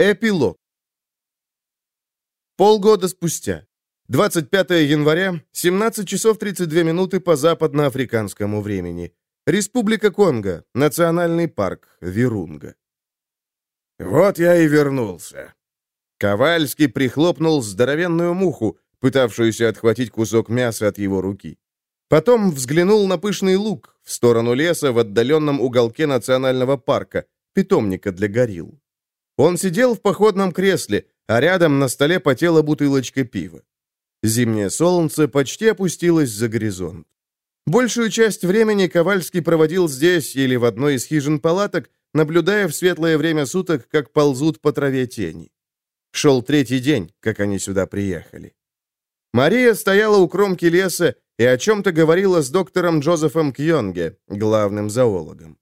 Эпилог. Полгода спустя. 25 января, 17 часов 32 минуты по западноафриканскому времени. Республика Конго, Национальный парк, Вирунга. «Вот я и вернулся». Ковальский прихлопнул здоровенную муху, пытавшуюся отхватить кусок мяса от его руки. Потом взглянул на пышный луг в сторону леса в отдаленном уголке национального парка, питомника для горилл. Он сидел в походном кресле, а рядом на столе потела бутылочка пива. Зимнее солнце почти опустилось за горизонт. Большую часть времени Ковальский проводил здесь или в одной из хижин палаток, наблюдая в светлое время суток, как ползут по траве тени. Шел третий день, как они сюда приехали. Мария стояла у кромки леса и о чем-то говорила с доктором Джозефом Кьонге, главным зоологом.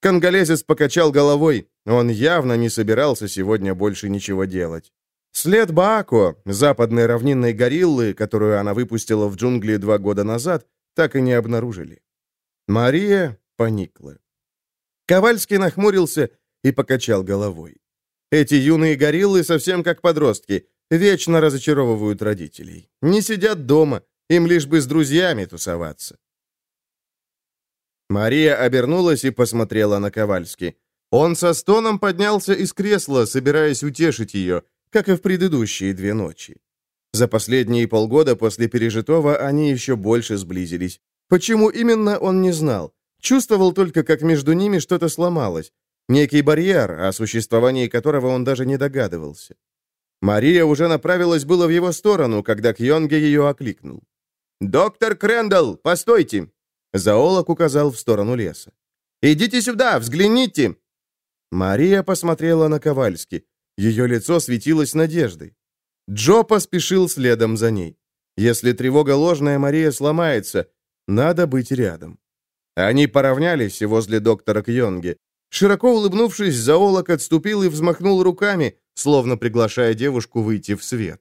Конголезец покачал головой, он явно не собирался сегодня больше ничего делать. След Баако, западной равнинной гориллы, которую она выпустила в джунгли два года назад, так и не обнаружили. Мария поникла. Ковальский нахмурился и покачал головой. Эти юные гориллы совсем как подростки, вечно разочаровывают родителей. Не сидят дома, им лишь бы с друзьями тусоваться. Мария обернулась и посмотрела на Ковальски. Он со стоном поднялся из кресла, собираясь утешить ее, как и в предыдущие две ночи. За последние полгода после пережитого они еще больше сблизились. Почему именно, он не знал. Чувствовал только, как между ними что-то сломалось. Некий барьер, о существовании которого он даже не догадывался. Мария уже направилась было в его сторону, когда Кьонге ее окликнул. «Доктор Крэндалл, постойте!» Зоолог указал в сторону леса. «Идите сюда, взгляните!» Мария посмотрела на Ковальски. Ее лицо светилось надеждой. Джо поспешил следом за ней. Если тревога ложная, Мария сломается. Надо быть рядом. Они поравнялись возле доктора Кьонги. Широко улыбнувшись, зоолог отступил и взмахнул руками, словно приглашая девушку выйти в свет.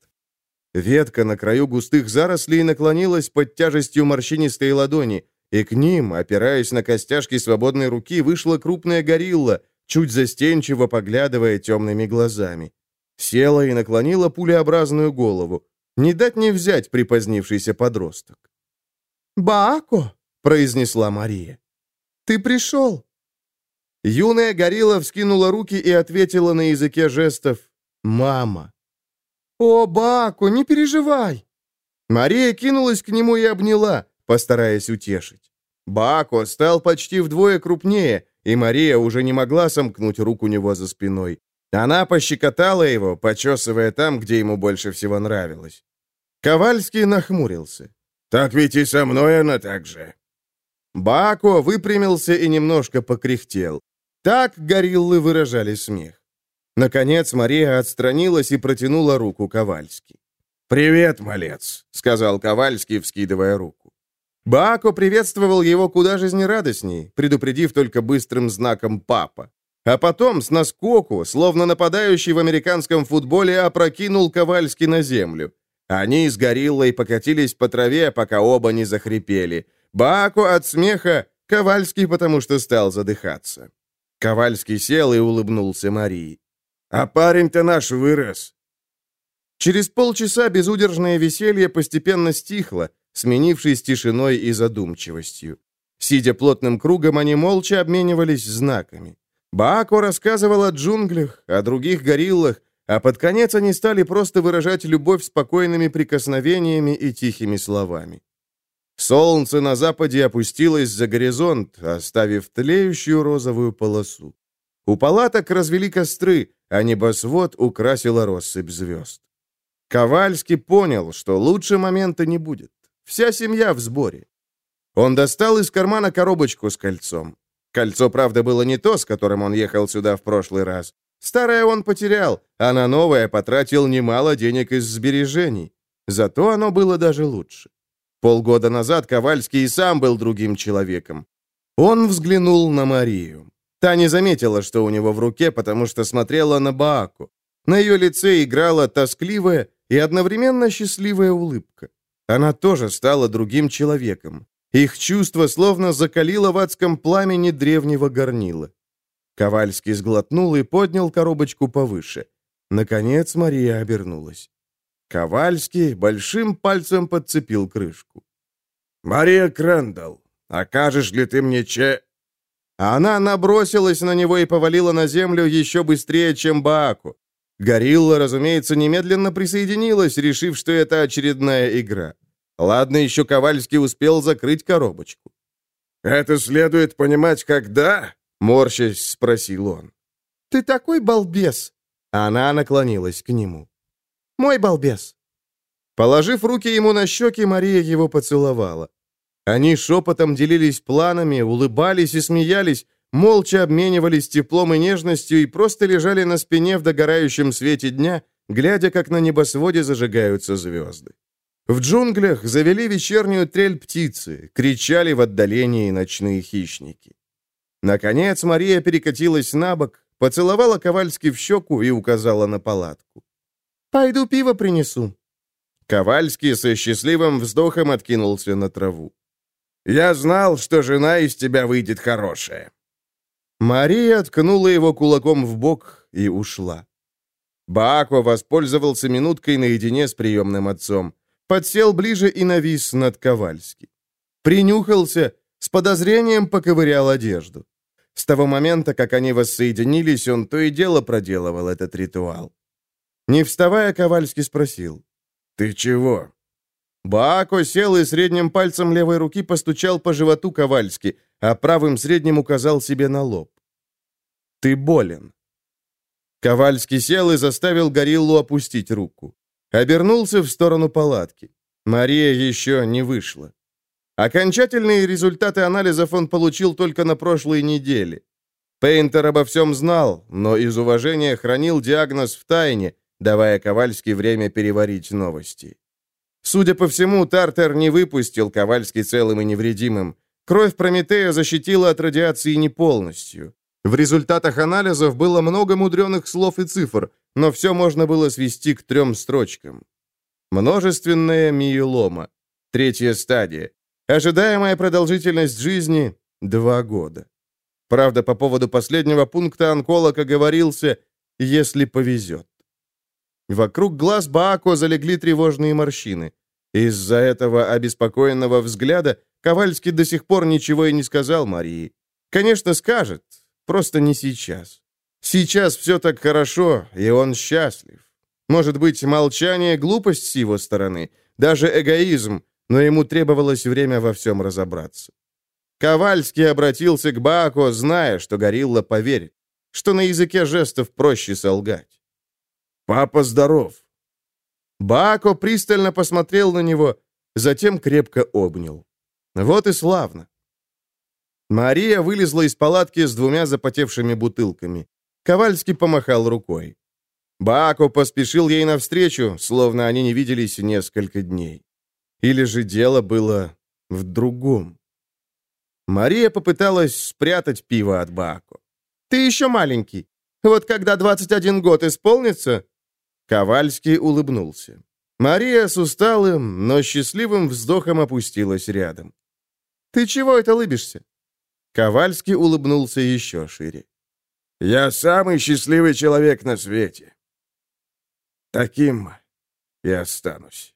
Ветка на краю густых зарослей наклонилась под тяжестью морщинистой ладони, и к ним, опираясь на костяшки свободной руки, вышла крупная горилла, чуть застенчиво поглядывая темными глазами. Села и наклонила пулеобразную голову. Не дать не взять припозднившийся подросток. «Баако!» — произнесла Мария. «Ты пришел!» Юная горилла вскинула руки и ответила на языке жестов «Мама». «О, Баако, не переживай!» Мария кинулась к нему и обняла, постараясь утешить. Баако стал почти вдвое крупнее, и Мария уже не могла сомкнуть руку у него за спиной. Она пощекотала его, почесывая там, где ему больше всего нравилось. Ковальский нахмурился. «Так ведь и со мной она так же». Бако выпрямился и немножко покряхтел. Так гориллы выражали смех. Наконец Мария отстранилась и протянула руку Ковальски. «Привет, малец», — сказал Ковальский, вскидывая руку. Баако приветствовал его куда жизнерадостней, предупредив только быстрым знаком «папа». А потом с наскоку, словно нападающий в американском футболе, опрокинул Ковальски на землю. Они с гориллой покатились по траве, пока оба не захрипели. Баако от смеха, Ковальский потому что стал задыхаться. Ковальский сел и улыбнулся Марии. «А парень-то наш вырос!» Через полчаса безудержное веселье постепенно стихло, сменившись тишиной и задумчивостью. Сидя плотным кругом, они молча обменивались знаками. Баако рассказывал о джунглях, о других гориллах, а под конец они стали просто выражать любовь спокойными прикосновениями и тихими словами. Солнце на западе опустилось за горизонт, оставив тлеющую розовую полосу. У палаток развели костры, а небосвод украсила россыпь звезд. Ковальский понял, что лучше момента не будет. Вся семья в сборе. Он достал из кармана коробочку с кольцом. Кольцо, правда, было не то, с которым он ехал сюда в прошлый раз. Старое он потерял, а на новое потратил немало денег из сбережений. Зато оно было даже лучше. Полгода назад Ковальский и сам был другим человеком. Он взглянул на Марию. Та не заметила, что у него в руке, потому что смотрела на Бааку. На ее лице играла тоскливая и одновременно счастливая улыбка. Она тоже стала другим человеком. Их чувство словно закалило в адском пламени древнего горнила. Ковальский сглотнул и поднял коробочку повыше. Наконец Мария обернулась. Ковальский большим пальцем подцепил крышку. «Мария Крэндалл, окажешь ли ты мне че...» Она набросилась на него и повалила на землю еще быстрее, чем Бааку. Горилла, разумеется, немедленно присоединилась, решив, что это очередная игра. Ладно, еще Ковальский успел закрыть коробочку. «Это следует понимать, когда?» — морщась спросил он. «Ты такой балбес!» Она наклонилась к нему. «Мой балбес!» Положив руки ему на щеки, Мария его поцеловала. Они шепотом делились планами, улыбались и смеялись, молча обменивались теплом и нежностью и просто лежали на спине в догорающем свете дня, глядя, как на небосводе зажигаются звезды. В джунглях завели вечернюю трель птицы, кричали в отдалении ночные хищники. Наконец Мария перекатилась на бок, поцеловала Ковальски в щеку и указала на палатку. «Пойду пиво принесу». Ковальский со счастливым вздохом откинулся на траву. «Я знал, что жена из тебя выйдет хорошая». Мария ткнула его кулаком в бок и ушла. Баако воспользовался минуткой наедине с приемным отцом. Подсел ближе и навис над Ковальски. Принюхался, с подозрением поковырял одежду. С того момента, как они воссоединились, он то и дело проделывал этот ритуал. Не вставая, Ковальский спросил. «Ты чего?» Баако сел и средним пальцем левой руки постучал по животу Ковальски, а правым средним указал себе на лоб. «Ты болен». Ковальский сел и заставил гориллу опустить руку. Обернулся в сторону палатки. Мария еще не вышла. Окончательные результаты анализов он получил только на прошлой неделе. Пейнтер обо всем знал, но из уважения хранил диагноз в тайне, давая Ковальски время переварить новости. Судя по всему, Тартер не выпустил Ковальский целым и невредимым. Кровь Прометея защитила от радиации не полностью. В результатах анализов было много мудреных слов и цифр, но все можно было свести к трем строчкам. Множественная миелома. Третья стадия. Ожидаемая продолжительность жизни – два года. Правда, по поводу последнего пункта онколог оговорился «если повезет». Вокруг глаз Баако залегли тревожные морщины. Из-за этого обеспокоенного взгляда Ковальский до сих пор ничего и не сказал Марии. Конечно, скажет, просто не сейчас. Сейчас все так хорошо, и он счастлив. Может быть, молчание — глупость с его стороны, даже эгоизм, но ему требовалось время во всем разобраться. Ковальский обратился к Баако, зная, что Горилла поверит, что на языке жестов проще солгать. «Папа здоров!» Баако пристально посмотрел на него, затем крепко обнял. Вот и славно. Мария вылезла из палатки с двумя запотевшими бутылками. Ковальский помахал рукой. Баако поспешил ей навстречу, словно они не виделись несколько дней. Или же дело было в другом? Мария попыталась спрятать пиво от Баако. «Ты еще маленький. Вот когда 21 год исполнится...» Ковальский улыбнулся. Мария с усталым, но счастливым вздохом опустилась рядом. «Ты чего это лыбишься?» Ковальский улыбнулся еще шире. «Я самый счастливый человек на свете. Таким и останусь».